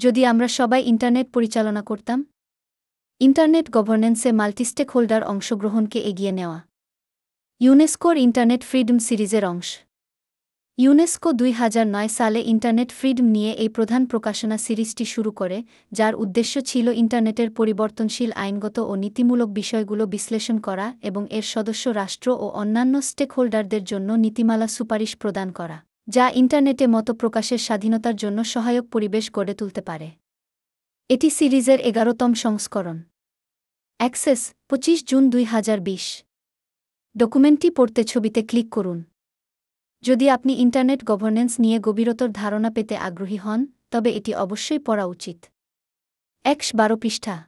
যদি আমরা সবাই ইন্টারনেট পরিচালনা করতাম। ইন্টারনেট গভর্নেন্সে মাল্টিস্টেক হোল্ডার অংশগ্রহণকে এগিয়ে নেওয়া। ইউনেস্কোর ইন্টারনেট ফ্রিডম সিরিজের অংশ। ইউনেস্কো দুই হাজার নয় সালে ইন্টারনেট ফ্রিডম নিয়ে এই প্রধান প্রকাশনা সিরিজটি শুরু করে, যার উদ্দেশ্য ছিল ইন্টারনেটের পরিবর্তনশীল, আইনগত ও নীতিমূলক বিষয়গুলো বিশ্লেষণ করা এবং এর সদস্য রাষ্ট্র ও অন্যান্য স্টেকহোল্ডারদের জন্য নীতিমালা সুপারিশ প্রদান করা। যা ইন্টারনেটে মত প্রকাশের স্বাধীনতার জন্য সহায়ক পরিবেশ গড়ে তুলতে পারে। এটি সিরিজের এগারোতম সংস্করণ। অ্যাক্সেস, পঁচিশ জুন দুই হাজার বিশ। ডকুমেন্টটি পড়তে ছবিতে ক্লিক করুন। যদি আপনি ইন্টারনেট গভর্নেন্স নিয়ে গভীরতর ধারণা পেতে আগ্রহী হন, তবে এটি অবশ্যই পড়া উচিত। একশ বারো পৃষ্ঠা।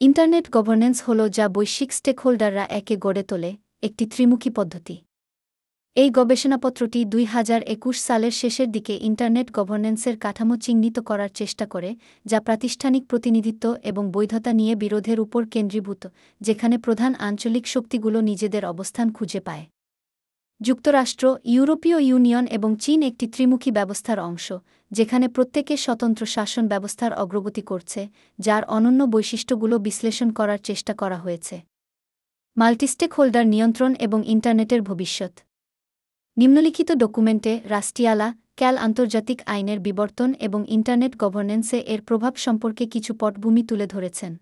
ইন্টারনেট গভর্নেন্স হল যা বৈশ্বিক স্টেকহোল্ডাররা একে গড়ে তোলে, একটি ত্রিমুখী পদ্ধতি। এই গবেষণাপত্রটি দুই হাজার একুশ সালের শেষের দিকে ইন্টারনেট গভর্নেন্সের কাঠামো চিহ্নিত করার চেষ্টা করে, যা প্রাতিষ্ঠানিক প্রতিনিধিত্ব এবং বৈধতা নিয়ে বিরোধের উপর কেন্দ্রীভূত, যেখানে প্রধান আঞ্চলিক শক্তিগুলো নিজেদের অবস্থান খুঁজে পায়। যুক্তরাষ্ট্র, ইউরোপীয় ইউনিয়ন এবং চীন একটি ত্রিমুখী ব্যবস্থার অংশ, যেখানে প্রত্যেকে স্বতন্ত্র শাসন ব্যবস্থার অগ্রগতি করছে, যার অনন্য বৈশিষ্ট্যগুলো বিশ্লেষণ করার চেষ্টা করা হয়েছে। মাল্টিস্টেক হোল্ডার নিয়ন্ত্রণ এবং ইন্টারনেটের ভবিষ্যৎ। নিম্নলিখিত ডকুমেন্টে রাস্টিয়ালা ক্যাল আন্তর্জাতিক আইনের বিবর্তন এবং ইন্টারনেট গভর্নেন্সে এর প্রভাব সম্পর্কে কিছু পটভূমি তুলে ধরেছেন।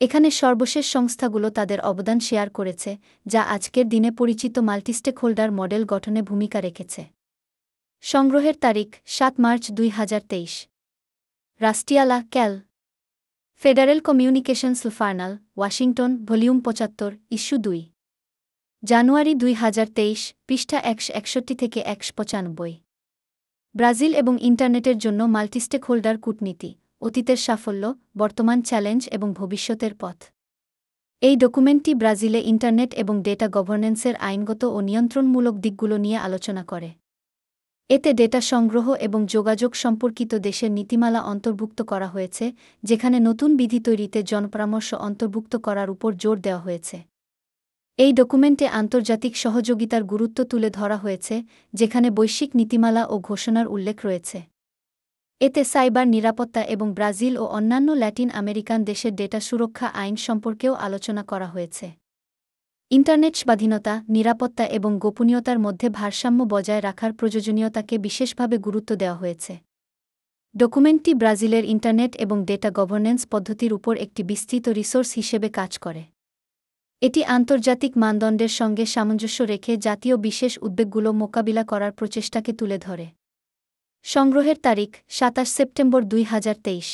এখানে সর্বশেষ সংস্থাগুলো তাদের অবদান শেয়ার করেছে, যা আজকের দিনে পরিচিত মাল্টিস্টেক হোল্ডার মডেল গঠনে ভূমিকা রেখেছে। সংগ্রহের তারিখ, সাত মার্চ দুই হাজার তেইশ। রাস্টিয়ালা ক্যাল। Federal communications journal, Washington, volume পঁচাত্তর, ইস্যু দুই। জানুয়ারি দুই হাজার তেইশ, পৃষ্ঠা একশ একষট্টি থেকে একশ পঁচানব্বই। ব্রাজিল এবং ইন্টারনেটের জন্য মাল্টিস্টেক হোল্ডার কূটনীতি, অতীতের সাফল্য, বর্তমান চ্যালেঞ্জ এবং ভবিষ্যতের পথ। এই ডকুমেন্টটি ব্রাজিলে ইন্টারনেট এবং ডেটা গভর্নেন্সের আইনগত ও নিয়ন্ত্রণমূলক দিকগুলো নিয়ে আলোচনা করে। এতে ডেটা সংগ্রহ এবং যোগাযোগ সম্পর্কিত দেশের নীতিমালা অন্তর্ভুক্ত করা হয়েছে, যেখানে নতুন বিধি তৈরিতে জনপরামর্শ অন্তর্ভুক্ত করার উপর জোর দেওয়া হয়েছে। এই ডকুমেন্টে আন্তর্জাতিক সহযোগিতার গুরুত্ব তুলে ধরা হয়েছে, যেখানে বৈশ্বিক নীতিমালা ও ঘোষণার উল্লেখ রয়েছে। এতে সাইবার নিরাপত্তা এবং ব্রাজিল ও অন্যান্য ল্যাটিন আমেরিকান দেশের ডেটা সুরক্ষা আইন সম্পর্কেও আলোচনা করা হয়েছে। ইন্টারনেট স্বাধীনতা, নিরাপত্তা এবং গোপনীয়তার মধ্যে ভারসাম্য বজায় রাখার প্রয়োজনীয়তাকে বিশেষভাবে গুরুত্ব দেওয়া হয়েছে। ডকুমেন্টটি ব্রাজিলের ইন্টারনেট এবং ডেটা গভর্নেন্স পদ্ধতির উপর একটি বিস্তৃত রিসোর্স হিসেবে কাজ করে। এটি আন্তর্জাতিক মানদণ্ডের সঙ্গে সামঞ্জস্য রেখে জাতীয় বিশেষ উদ্বেগগুলো মোকাবিলা করার প্রচেষ্টাকে তুলে ধরে। সংগ্রহের তারিখ সাতাশ সেপ্টেম্বর দুই হাজার তেইশ।